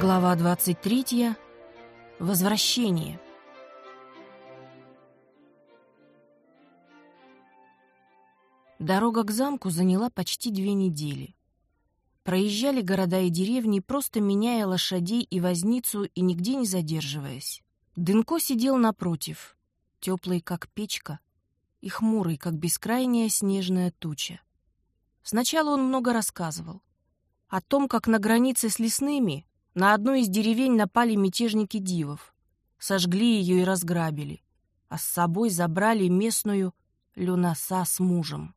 Глава 23. Возвращение. Дорога к замку заняла почти две недели. Проезжали города и деревни, просто меняя лошадей и возницу и нигде не задерживаясь. Дынко сидел напротив, теплый, как печка, и хмурый, как бескрайняя снежная туча. Сначала он много рассказывал. О том, как на границе с лесными на одну из деревень напали мятежники дивов. Сожгли ее и разграбили. А с собой забрали местную Люнаса с мужем.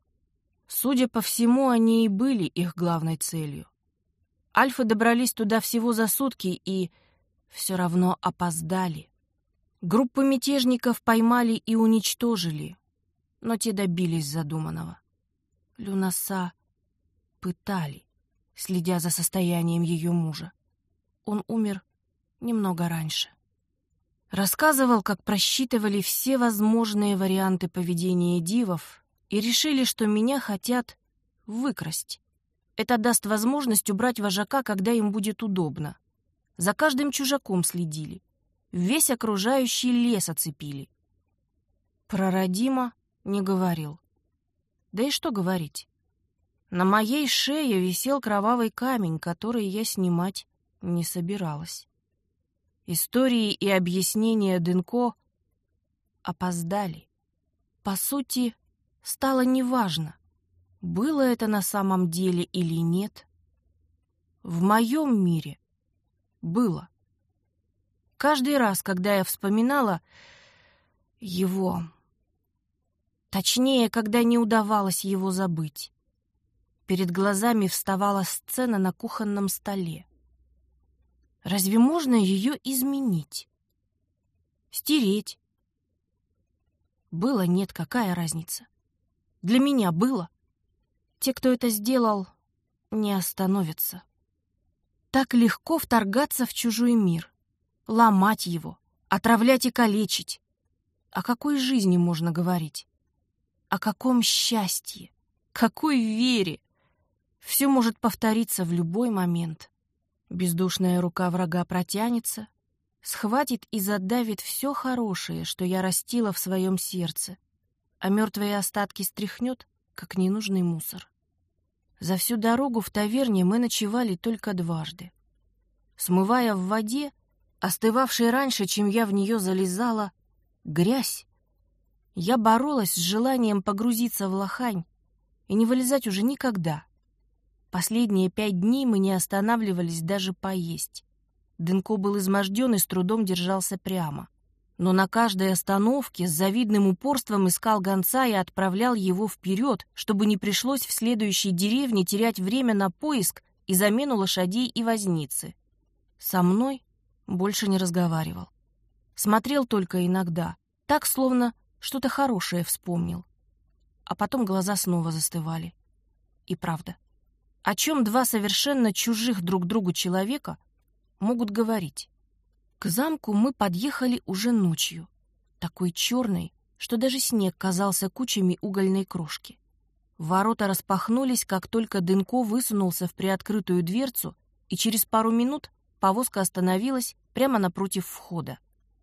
Судя по всему, они и были их главной целью. Альфы добрались туда всего за сутки и все равно опоздали. Группу мятежников поймали и уничтожили, но те добились задуманного. Люнаса пытали, следя за состоянием ее мужа. Он умер немного раньше. Рассказывал, как просчитывали все возможные варианты поведения дивов и решили, что меня хотят выкрасть. Это даст возможность убрать вожака, когда им будет удобно. За каждым чужаком следили. Весь окружающий лес оцепили. Про Родима не говорил. Да и что говорить? На моей шее висел кровавый камень, который я снимать не собиралась. Истории и объяснения Дынко опоздали. По сути, стало неважно, было это на самом деле или нет. В моем мире было. Каждый раз, когда я вспоминала его, точнее, когда не удавалось его забыть, перед глазами вставала сцена на кухонном столе. Разве можно ее изменить? Стереть? Было, нет, какая разница? Для меня было. Те, кто это сделал, не остановятся. Так легко вторгаться в чужой мир, ломать его, отравлять и калечить. О какой жизни можно говорить? О каком счастье? Какой вере? Все может повториться в любой момент. Бездушная рука врага протянется, схватит и задавит все хорошее, что я растила в своем сердце, а мертвые остатки стряхнет, как ненужный мусор. За всю дорогу в таверне мы ночевали только дважды. Смывая в воде, остывавшей раньше, чем я в нее залезала, грязь, я боролась с желанием погрузиться в лохань и не вылезать уже никогда — Последние пять дней мы не останавливались даже поесть. Дынко был изможден и с трудом держался прямо. Но на каждой остановке с завидным упорством искал гонца и отправлял его вперед, чтобы не пришлось в следующей деревне терять время на поиск и замену лошадей и возницы. Со мной больше не разговаривал. Смотрел только иногда, так, словно что-то хорошее вспомнил. А потом глаза снова застывали. И правда — о чем два совершенно чужих друг другу человека могут говорить. К замку мы подъехали уже ночью, такой черной, что даже снег казался кучами угольной крошки. Ворота распахнулись, как только Дынко высунулся в приоткрытую дверцу, и через пару минут повозка остановилась прямо напротив входа.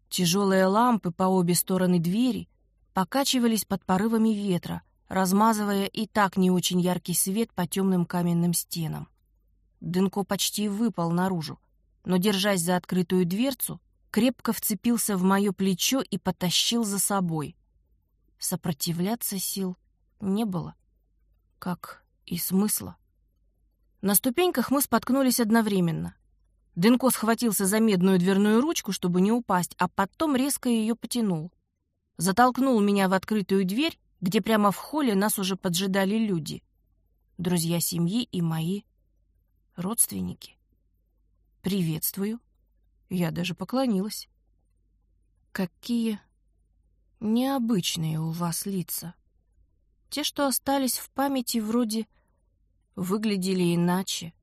Тяжелые лампы по обе стороны двери покачивались под порывами ветра, размазывая и так не очень яркий свет по темным каменным стенам. Дынко почти выпал наружу, но, держась за открытую дверцу, крепко вцепился в мое плечо и потащил за собой. Сопротивляться сил не было, как и смысла. На ступеньках мы споткнулись одновременно. Дынко схватился за медную дверную ручку, чтобы не упасть, а потом резко ее потянул. Затолкнул меня в открытую дверь где прямо в холле нас уже поджидали люди. Друзья семьи и мои родственники. «Приветствую». Я даже поклонилась. «Какие необычные у вас лица. Те, что остались в памяти, вроде выглядели иначе.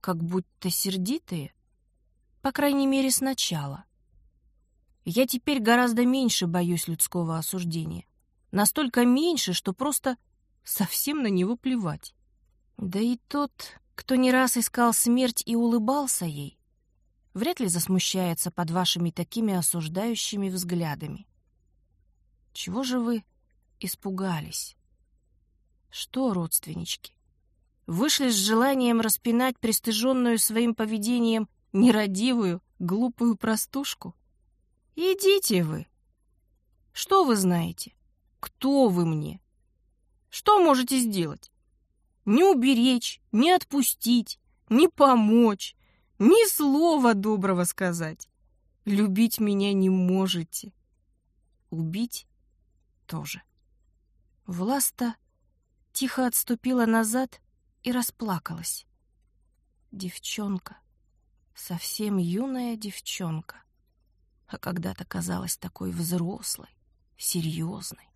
Как будто сердитые, по крайней мере, сначала. Я теперь гораздо меньше боюсь людского осуждения настолько меньше, что просто совсем на него плевать. Да и тот, кто не раз искал смерть и улыбался ей, вряд ли засмущается под вашими такими осуждающими взглядами. Чего же вы испугались? Что, родственнички, вышли с желанием распинать пристыженную своим поведением нерадивую, глупую простушку? Идите вы. Что вы знаете? Кто вы мне? Что можете сделать? Не уберечь, не отпустить, не помочь, ни слова доброго сказать. Любить меня не можете. Убить тоже. Власта тихо отступила назад и расплакалась. Девчонка, совсем юная девчонка, а когда-то казалась такой взрослой, серьезной.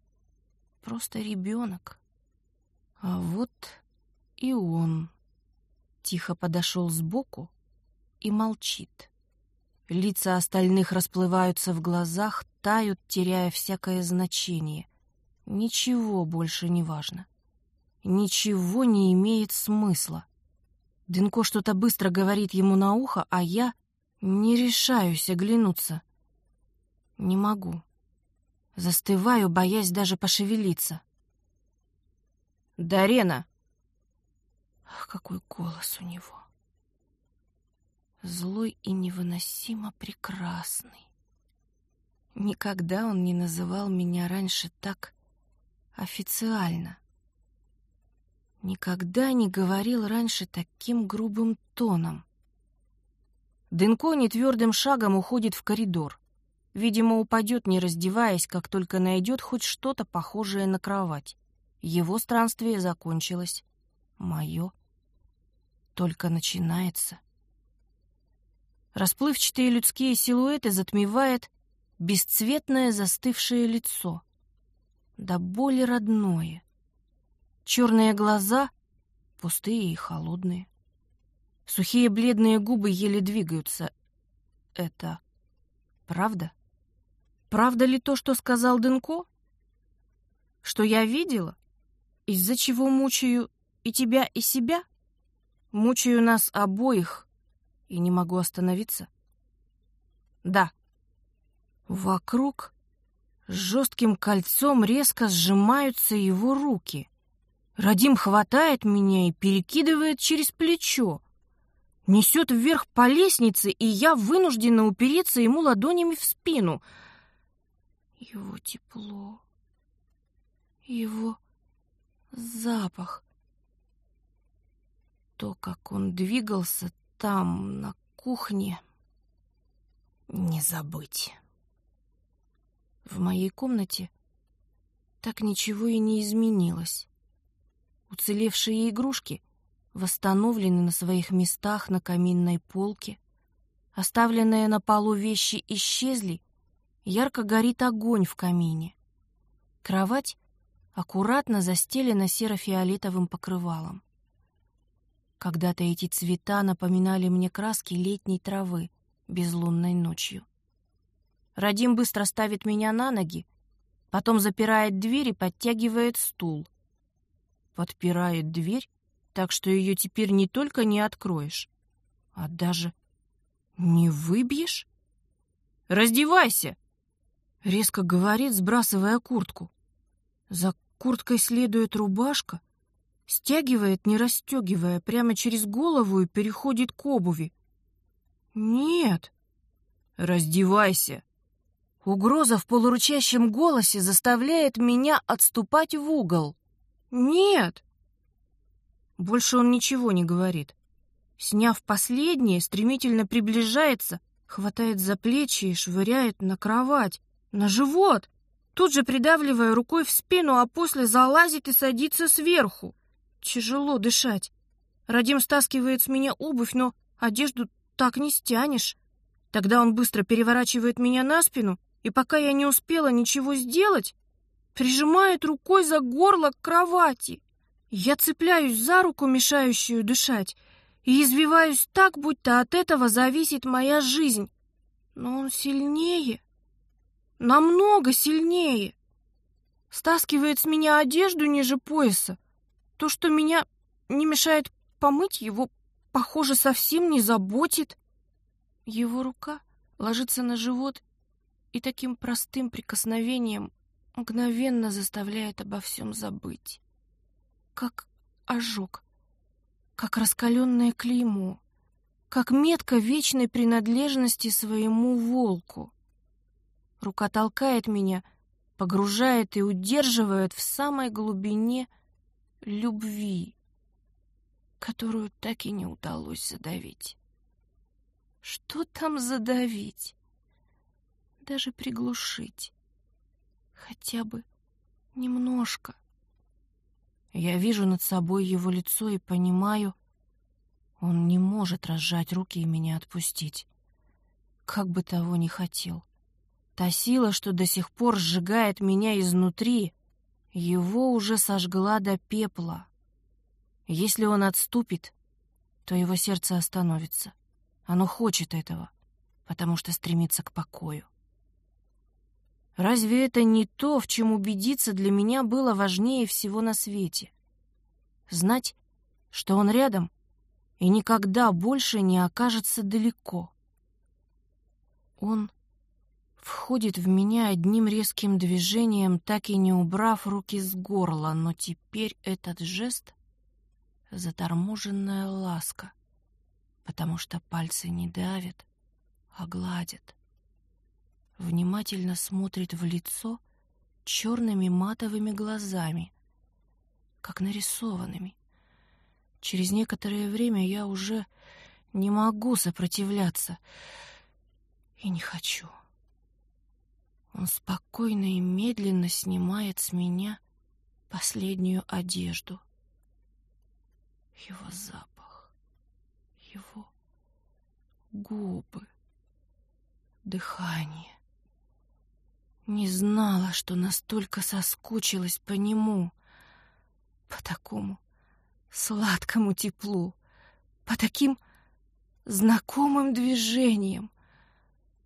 Просто ребенок. А вот и он тихо подошел сбоку и молчит. Лица остальных расплываются в глазах, тают, теряя всякое значение. Ничего больше не важно. Ничего не имеет смысла. Дынко что-то быстро говорит ему на ухо, а я не решаюсь оглянуться. Не могу. Застываю, боясь даже пошевелиться. «Дарена!» Ах, какой голос у него! Злой и невыносимо прекрасный. Никогда он не называл меня раньше так официально. Никогда не говорил раньше таким грубым тоном. Дынко нетвердым шагом уходит в коридор. Видимо, упадет, не раздеваясь, как только найдет хоть что-то похожее на кровать. Его странствие закончилось. Мое только начинается. Расплывчатые людские силуэты затмевает бесцветное застывшее лицо. Да боли родное. Черные глаза пустые и холодные. Сухие бледные губы еле двигаются. Это правда? Правда ли то, что сказал Дынко? Что я видела? Из-за чего мучаю и тебя, и себя? Мучаю нас обоих и не могу остановиться? Да. Вокруг жестким кольцом резко сжимаются его руки. Радим хватает меня и перекидывает через плечо. Несет вверх по лестнице, и я вынуждена упереться ему ладонями в спину. Его тепло, его запах то, как он двигался там, на кухне, не забыть. В моей комнате так ничего и не изменилось. Уцелевшие игрушки восстановлены на своих местах на каминной полке. Оставленные на полу вещи исчезли, ярко горит огонь в камине. Кровать аккуратно застелена серо-фиолетовым покрывалом. Когда-то эти цвета напоминали мне краски летней травы безлунной ночью. Радим быстро ставит меня на ноги, потом запирает дверь и подтягивает стул. Подпирает дверь, так что ее теперь не только не откроешь, а даже не выбьешь. «Раздевайся!» — резко говорит, сбрасывая куртку. За курткой следует рубашка — Стягивает, не расстегивая, прямо через голову и переходит к обуви. «Нет!» «Раздевайся!» Угроза в полуручащем голосе заставляет меня отступать в угол. «Нет!» Больше он ничего не говорит. Сняв последнее, стремительно приближается, хватает за плечи и швыряет на кровать, на живот, тут же придавливая рукой в спину, а после залазит и садится сверху. Тяжело дышать. Радим стаскивает с меня обувь, но одежду так не стянешь. Тогда он быстро переворачивает меня на спину, и пока я не успела ничего сделать, прижимает рукой за горло к кровати. Я цепляюсь за руку, мешающую дышать, и извиваюсь так, будто от этого зависит моя жизнь. Но он сильнее, намного сильнее. Стаскивает с меня одежду ниже пояса, то, что меня не мешает помыть, его, похоже, совсем не заботит. Его рука ложится на живот и таким простым прикосновением мгновенно заставляет обо всем забыть. Как ожог, как раскаленное клеймо, как метка вечной принадлежности своему волку. Рука толкает меня, погружает и удерживает в самой глубине любви, которую так и не удалось задавить. Что там задавить? Даже приглушить. Хотя бы немножко. Я вижу над собой его лицо и понимаю, он не может разжать руки и меня отпустить. Как бы того ни хотел. Та сила, что до сих пор сжигает меня изнутри, его уже сожгла до пепла. Если он отступит, то его сердце остановится. Оно хочет этого, потому что стремится к покою. Разве это не то, в чем убедиться для меня было важнее всего на свете? Знать, что он рядом и никогда больше не окажется далеко. Он входит в меня одним резким движением, так и не убрав руки с горла, но теперь этот жест — заторможенная ласка — потому что пальцы не давят, а гладят. Внимательно смотрит в лицо черными матовыми глазами, как нарисованными. Через некоторое время я уже не могу сопротивляться и не хочу. Он спокойно и медленно снимает с меня последнюю одежду. Его запах его губы, дыхание. Не знала, что настолько соскучилась по нему, по такому сладкому теплу, по таким знакомым движениям,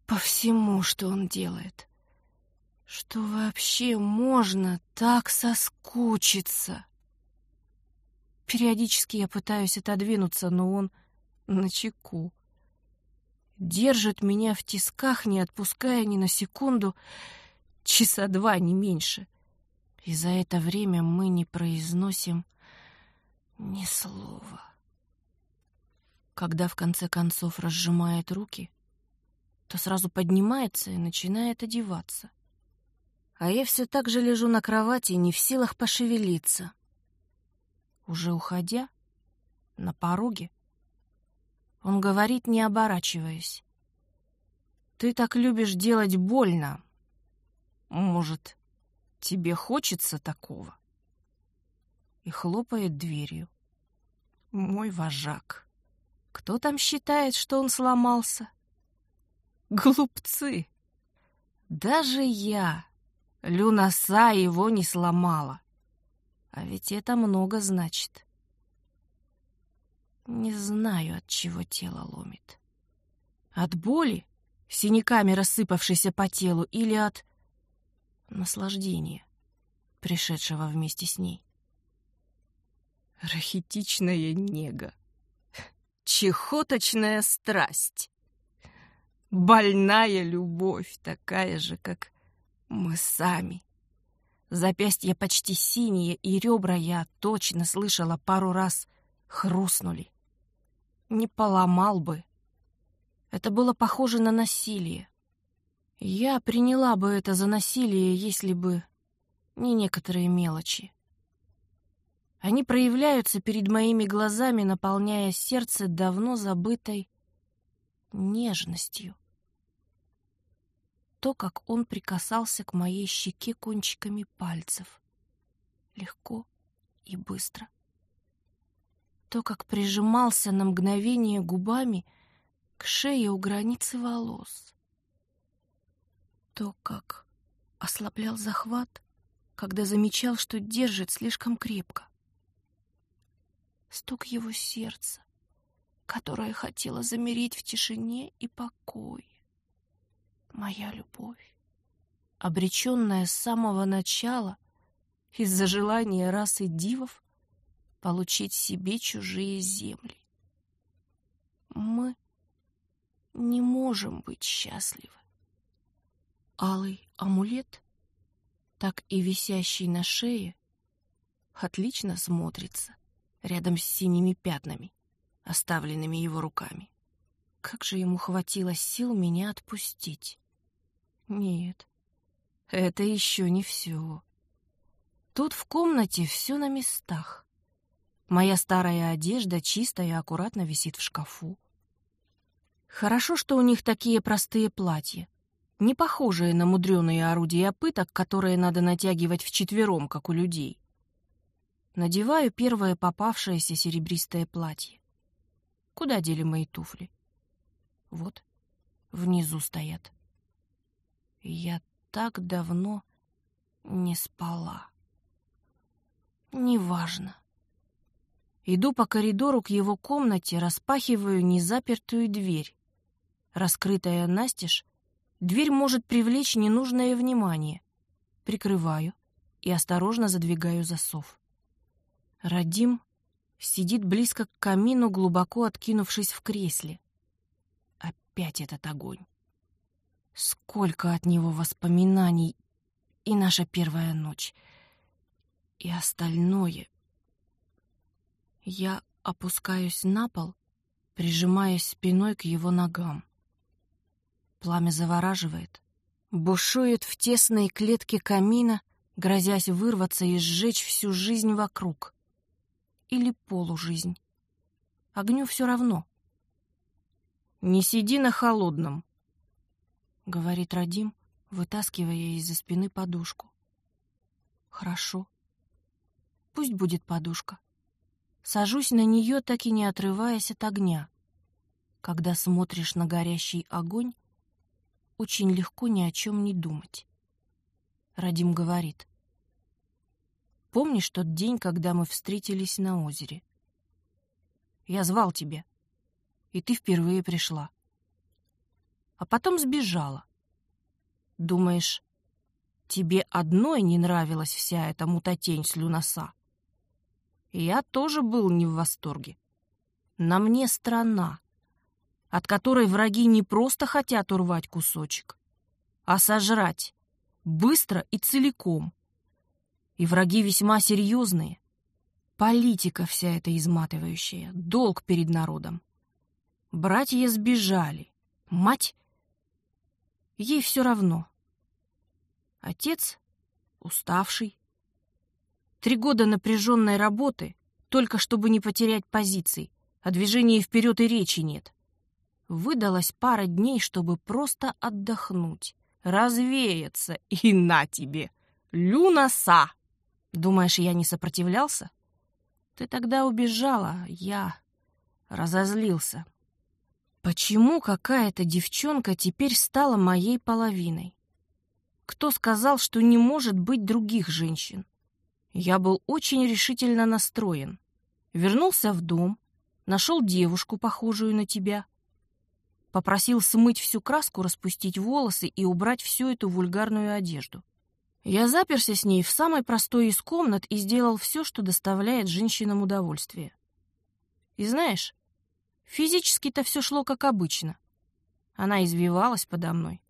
по всему, что он делает. Что вообще можно так соскучиться? Периодически я пытаюсь отодвинуться, но он на чеку. Держит меня в тисках, не отпуская ни на секунду, часа два, не меньше. И за это время мы не произносим ни слова. Когда в конце концов разжимает руки, то сразу поднимается и начинает одеваться. А я все так же лежу на кровати, не в силах пошевелиться. Уже уходя, на пороге, он говорит, не оборачиваясь. «Ты так любишь делать больно. Может, тебе хочется такого?» И хлопает дверью. «Мой вожак. Кто там считает, что он сломался?» «Глупцы! Даже я, Люнаса, его не сломала. А ведь это много значит». Не знаю, от чего тело ломит. От боли, синяками рассыпавшейся по телу, или от наслаждения, пришедшего вместе с ней. Рахитичная нега. Чехоточная страсть. Больная любовь, такая же, как мы сами. Запястья почти синие, и ребра я точно слышала пару раз хрустнули не поломал бы. Это было похоже на насилие. Я приняла бы это за насилие, если бы не некоторые мелочи. Они проявляются перед моими глазами, наполняя сердце давно забытой нежностью. То, как он прикасался к моей щеке кончиками пальцев. Легко и быстро то, как прижимался на мгновение губами к шее у границы волос, то, как ослаблял захват, когда замечал, что держит слишком крепко. Стук его сердца, которое хотело замереть в тишине и покое. Моя любовь, обреченная с самого начала из-за желания расы дивов получить себе чужие земли. Мы не можем быть счастливы. Алый амулет, так и висящий на шее, отлично смотрится рядом с синими пятнами, оставленными его руками. Как же ему хватило сил меня отпустить? Нет, это еще не все. Тут в комнате все на местах. Моя старая одежда чистая и аккуратно висит в шкафу. Хорошо, что у них такие простые платья, не похожие на мудреные орудия пыток, которые надо натягивать вчетвером, как у людей. Надеваю первое попавшееся серебристое платье. Куда дели мои туфли? Вот, внизу стоят. Я так давно не спала. Неважно. Иду по коридору к его комнате, распахиваю незапертую дверь. Раскрытая настежь, дверь может привлечь ненужное внимание. Прикрываю и осторожно задвигаю засов. Радим сидит близко к камину, глубоко откинувшись в кресле. Опять этот огонь. Сколько от него воспоминаний и наша первая ночь, и остальное. Я опускаюсь на пол, прижимаясь спиной к его ногам. Пламя завораживает, бушует в тесной клетке камина, грозясь вырваться и сжечь всю жизнь вокруг. Или полужизнь. Огню все равно. «Не сиди на холодном», — говорит Радим, вытаскивая из-за спины подушку. «Хорошо. Пусть будет подушка. Сажусь на нее, так и не отрываясь от огня. Когда смотришь на горящий огонь, очень легко ни о чем не думать. Радим говорит. «Помнишь тот день, когда мы встретились на озере? Я звал тебя, и ты впервые пришла. А потом сбежала. Думаешь, тебе одной не нравилась вся эта мутатень с люноса? Я тоже был не в восторге. На мне страна, от которой враги не просто хотят урвать кусочек, а сожрать, быстро и целиком. И враги весьма серьезные. Политика вся эта изматывающая, долг перед народом. Братья сбежали. Мать? Ей все равно. Отец уставший. Три года напряженной работы, только чтобы не потерять позиций, а движения вперед и речи нет. Выдалась пара дней, чтобы просто отдохнуть, развеяться, и на тебе! Люнаса! Думаешь, я не сопротивлялся? Ты тогда убежала, я разозлился. Почему какая-то девчонка теперь стала моей половиной? Кто сказал, что не может быть других женщин? Я был очень решительно настроен. Вернулся в дом, нашел девушку, похожую на тебя — Попросил смыть всю краску, распустить волосы и убрать всю эту вульгарную одежду. Я заперся с ней в самой простой из комнат и сделал все, что доставляет женщинам удовольствие. И знаешь, физически-то все шло как обычно. Она извивалась подо мной.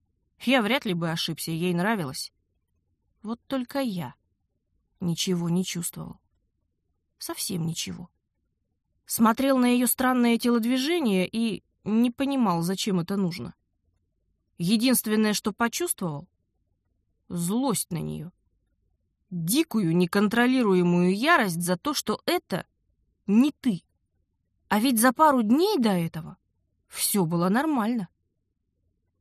Я вряд ли бы ошибся, ей нравилось. Вот только я ничего не чувствовал. Совсем ничего. Смотрел на ее странное телодвижение и не понимал, зачем это нужно. Единственное, что почувствовал — злость на нее. Дикую, неконтролируемую ярость за то, что это не ты. А ведь за пару дней до этого все было нормально.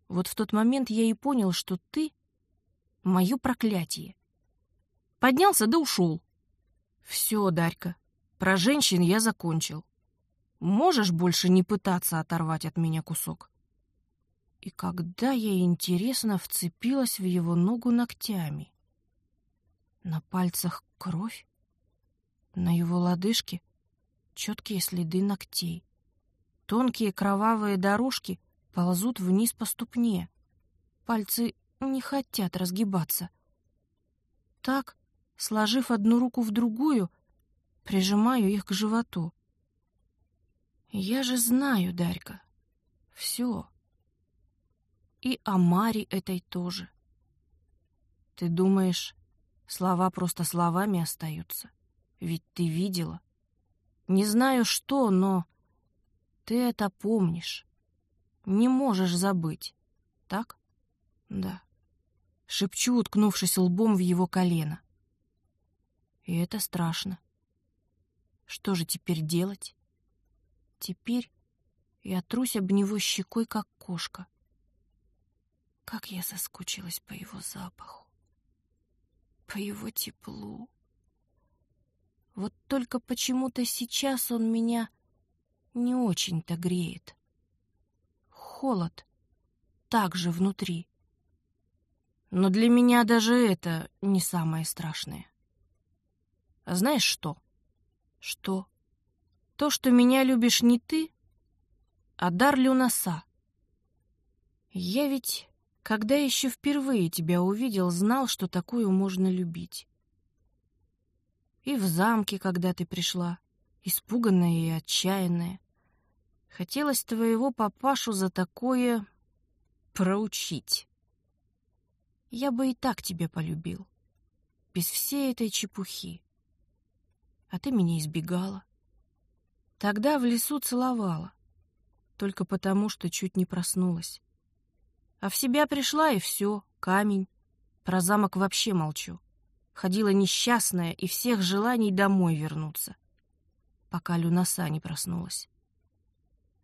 Вот в тот момент я и понял, что ты — мое проклятие. Поднялся да ушел. Все, Дарька, про женщин я закончил. Можешь больше не пытаться оторвать от меня кусок?» И когда я, интересно, вцепилась в его ногу ногтями. На пальцах кровь, на его лодыжке четкие следы ногтей. Тонкие кровавые дорожки ползут вниз по ступне. Пальцы не хотят разгибаться. Так, сложив одну руку в другую, прижимаю их к животу. Я же знаю, Дарька. Все. И о Маре этой тоже. Ты думаешь, слова просто словами остаются? Ведь ты видела. Не знаю что, но ты это помнишь. Не можешь забыть. Так? Да. Шепчу, уткнувшись лбом в его колено. И это страшно. Что же теперь делать? Теперь я трусь об него щекой, как кошка. Как я соскучилась по его запаху, по его теплу. Вот только почему-то сейчас он меня не очень-то греет. Холод так же внутри. Но для меня даже это не самое страшное. А знаешь что? Что? То, что меня любишь не ты, а дар Люнаса. Я ведь, когда еще впервые тебя увидел, знал, что такую можно любить. И в замке, когда ты пришла, испуганная и отчаянная. Хотелось твоего папашу за такое проучить. Я бы и так тебя полюбил, без всей этой чепухи. А ты меня избегала. Тогда в лесу целовала, только потому, что чуть не проснулась. А в себя пришла, и все, камень. Про замок вообще молчу. Ходила несчастная, и всех желаний домой вернуться, пока Люнаса не проснулась.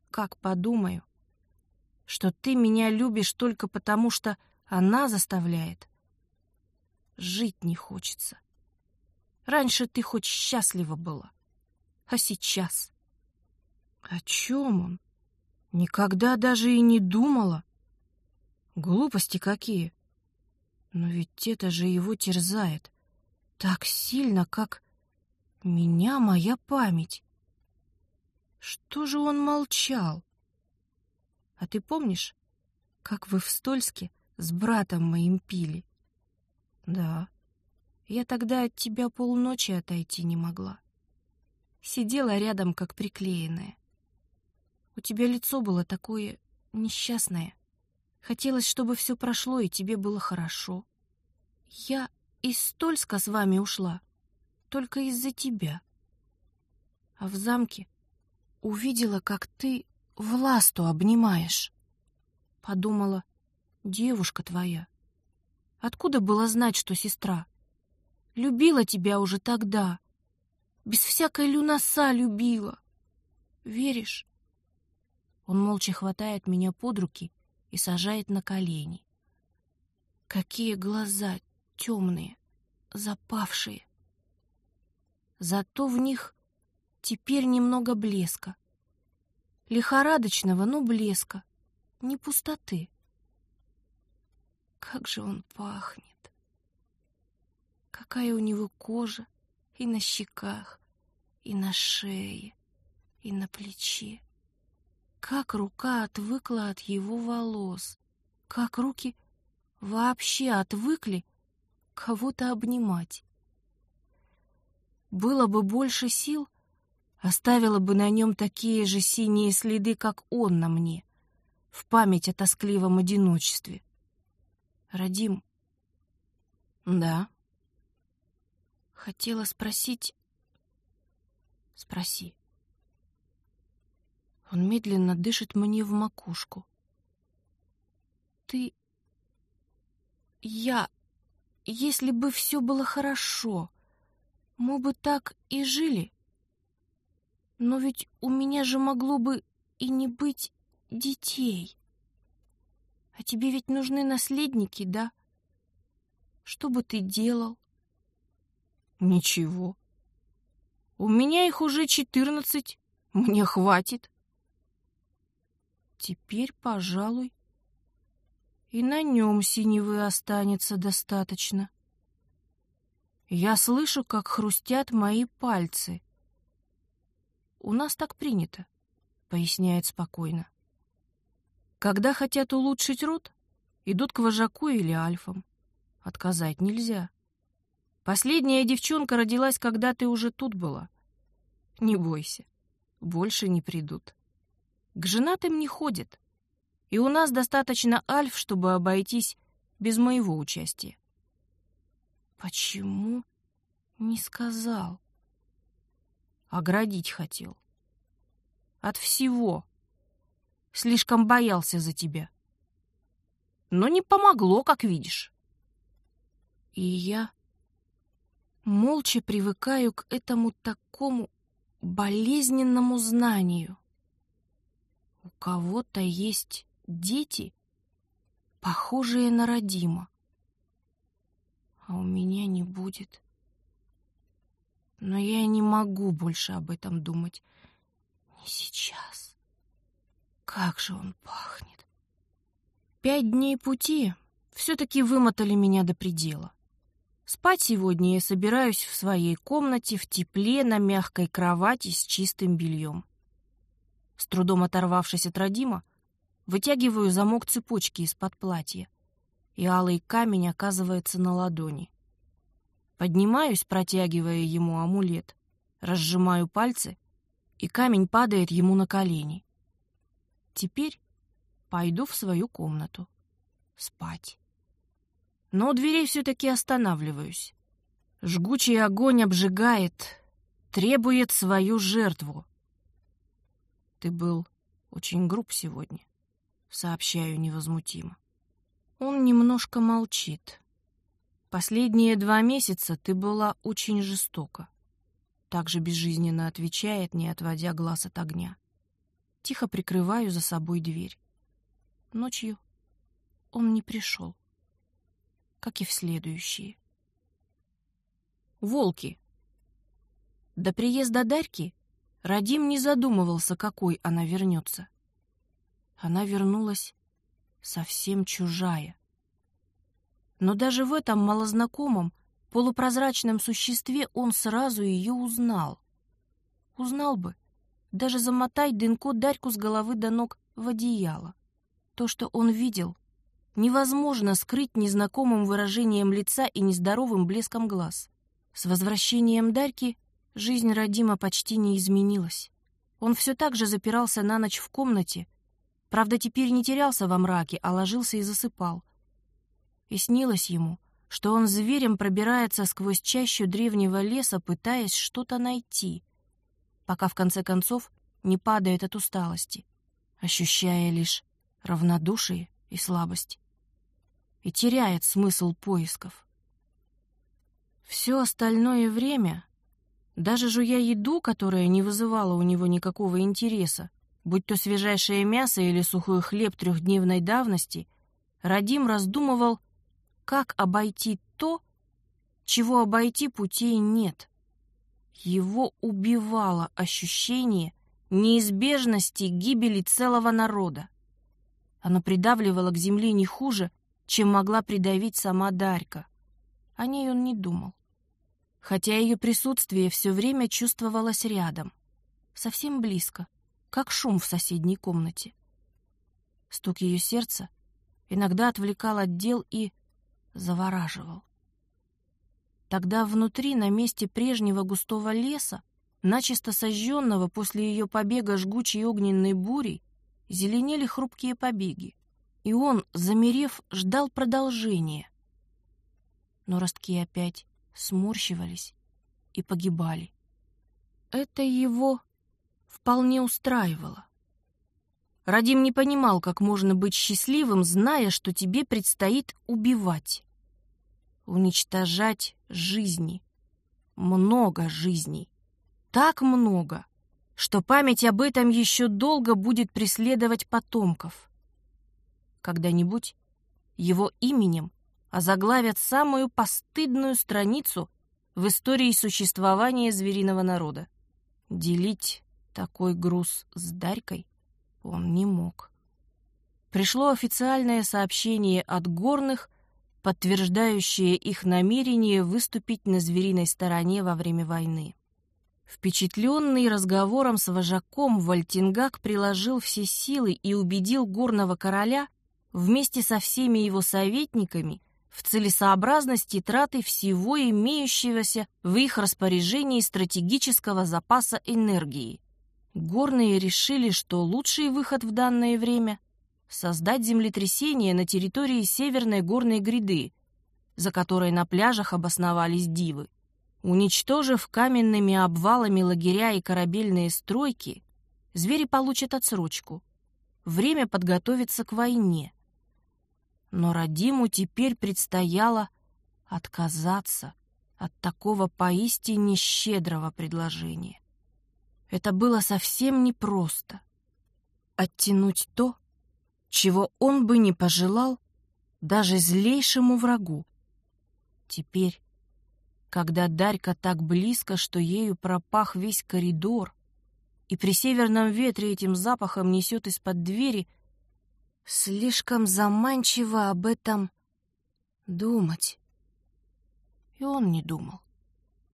Как подумаю, что ты меня любишь только потому, что она заставляет. Жить не хочется. Раньше ты хоть счастлива была, а сейчас... О чем он? Никогда даже и не думала. Глупости какие. Но ведь это же его терзает. Так сильно, как меня моя память. Что же он молчал? А ты помнишь, как вы в Стольске с братом моим пили? Да. Я тогда от тебя полночи отойти не могла. Сидела рядом, как приклеенная. У тебя лицо было такое несчастное. Хотелось, чтобы все прошло, и тебе было хорошо. Я из Стольска с вами ушла, только из-за тебя. А в замке увидела, как ты Власту обнимаешь. Подумала, девушка твоя. Откуда было знать, что сестра? Любила тебя уже тогда. Без всякой люноса любила. Веришь? Он молча хватает меня под руки и сажает на колени. Какие глаза темные, запавшие. Зато в них теперь немного блеска. Лихорадочного, но блеска, не пустоты. Как же он пахнет! Какая у него кожа и на щеках, и на шее, и на плече. Как рука отвыкла от его волос, как руки вообще отвыкли кого-то обнимать. Было бы больше сил, оставила бы на нем такие же синие следы, как он на мне, в память о тоскливом одиночестве. Радим. Да. Хотела спросить... Спроси. Он медленно дышит мне в макушку. Ты... Я... Если бы все было хорошо, мы бы так и жили. Но ведь у меня же могло бы и не быть детей. А тебе ведь нужны наследники, да? Что бы ты делал? Ничего. У меня их уже четырнадцать. Мне хватит. Теперь, пожалуй, и на нем синевы останется достаточно. Я слышу, как хрустят мои пальцы — у нас так принято, поясняет спокойно. Когда хотят улучшить род, идут к вожаку или альфам. Отказать нельзя. Последняя девчонка родилась, когда ты уже тут была. Не бойся, больше не придут. К женатым не ходят. И у нас достаточно альф, чтобы обойтись без моего участия. Почему не сказал? Оградить хотел. От всего. Слишком боялся за тебя. Но не помогло, как видишь. И я молча привыкаю к этому такому болезненному знанию. У кого-то есть дети, похожие на Родима, а у меня не будет. Но я не могу больше об этом думать. Не сейчас. Как же он пахнет. Пять дней пути все-таки вымотали меня до предела. Спать сегодня я собираюсь в своей комнате в тепле на мягкой кровати с чистым бельем. С трудом оторвавшись от Родима, вытягиваю замок цепочки из-под платья, и алый камень оказывается на ладони. Поднимаюсь, протягивая ему амулет, разжимаю пальцы, и камень падает ему на колени. Теперь пойду в свою комнату спать но у дверей все-таки останавливаюсь. Жгучий огонь обжигает, требует свою жертву. Ты был очень груб сегодня, сообщаю невозмутимо. Он немножко молчит. Последние два месяца ты была очень жестока. Также безжизненно отвечает, не отводя глаз от огня. Тихо прикрываю за собой дверь. Ночью он не пришел как и в следующие. Волки. До приезда Дарьки Радим не задумывался, какой она вернется. Она вернулась совсем чужая. Но даже в этом малознакомом, полупрозрачном существе он сразу ее узнал. Узнал бы, даже замотай Дынко Дарьку с головы до ног в одеяло. То, что он видел, невозможно скрыть незнакомым выражением лица и нездоровым блеском глаз. С возвращением Дарьки жизнь Родима почти не изменилась. Он все так же запирался на ночь в комнате, правда, теперь не терялся во мраке, а ложился и засыпал. И снилось ему, что он зверем пробирается сквозь чащу древнего леса, пытаясь что-то найти, пока в конце концов не падает от усталости, ощущая лишь равнодушие и слабость и теряет смысл поисков. Все остальное время, даже жуя еду, которая не вызывала у него никакого интереса, будь то свежайшее мясо или сухой хлеб трехдневной давности, Радим раздумывал, как обойти то, чего обойти путей нет. Его убивало ощущение неизбежности гибели целого народа. Оно придавливало к земле не хуже, чем могла придавить сама Дарька. О ней он не думал. Хотя ее присутствие все время чувствовалось рядом, совсем близко, как шум в соседней комнате. Стук ее сердца иногда отвлекал от дел и завораживал. Тогда внутри, на месте прежнего густого леса, начисто сожженного после ее побега жгучей огненной бурей, зеленели хрупкие побеги и он, замерев, ждал продолжения. Но ростки опять сморщивались и погибали. Это его вполне устраивало. Радим не понимал, как можно быть счастливым, зная, что тебе предстоит убивать, уничтожать жизни, много жизней, так много, что память об этом еще долго будет преследовать потомков. Когда-нибудь его именем озаглавят самую постыдную страницу в истории существования звериного народа. Делить такой груз с Дарькой он не мог. Пришло официальное сообщение от горных, подтверждающее их намерение выступить на звериной стороне во время войны. Впечатленный разговором с вожаком, Вальтингак приложил все силы и убедил горного короля вместе со всеми его советниками в целесообразности траты всего имеющегося в их распоряжении стратегического запаса энергии. Горные решили, что лучший выход в данное время — создать землетрясение на территории Северной горной гряды, за которой на пляжах обосновались дивы. Уничтожив каменными обвалами лагеря и корабельные стройки, звери получат отсрочку. Время подготовиться к войне. Но Радиму теперь предстояло отказаться от такого поистине щедрого предложения. Это было совсем непросто. Оттянуть то, чего он бы не пожелал даже злейшему врагу. Теперь когда Дарька так близко, что ею пропах весь коридор, и при северном ветре этим запахом несет из-под двери, слишком заманчиво об этом думать. И он не думал.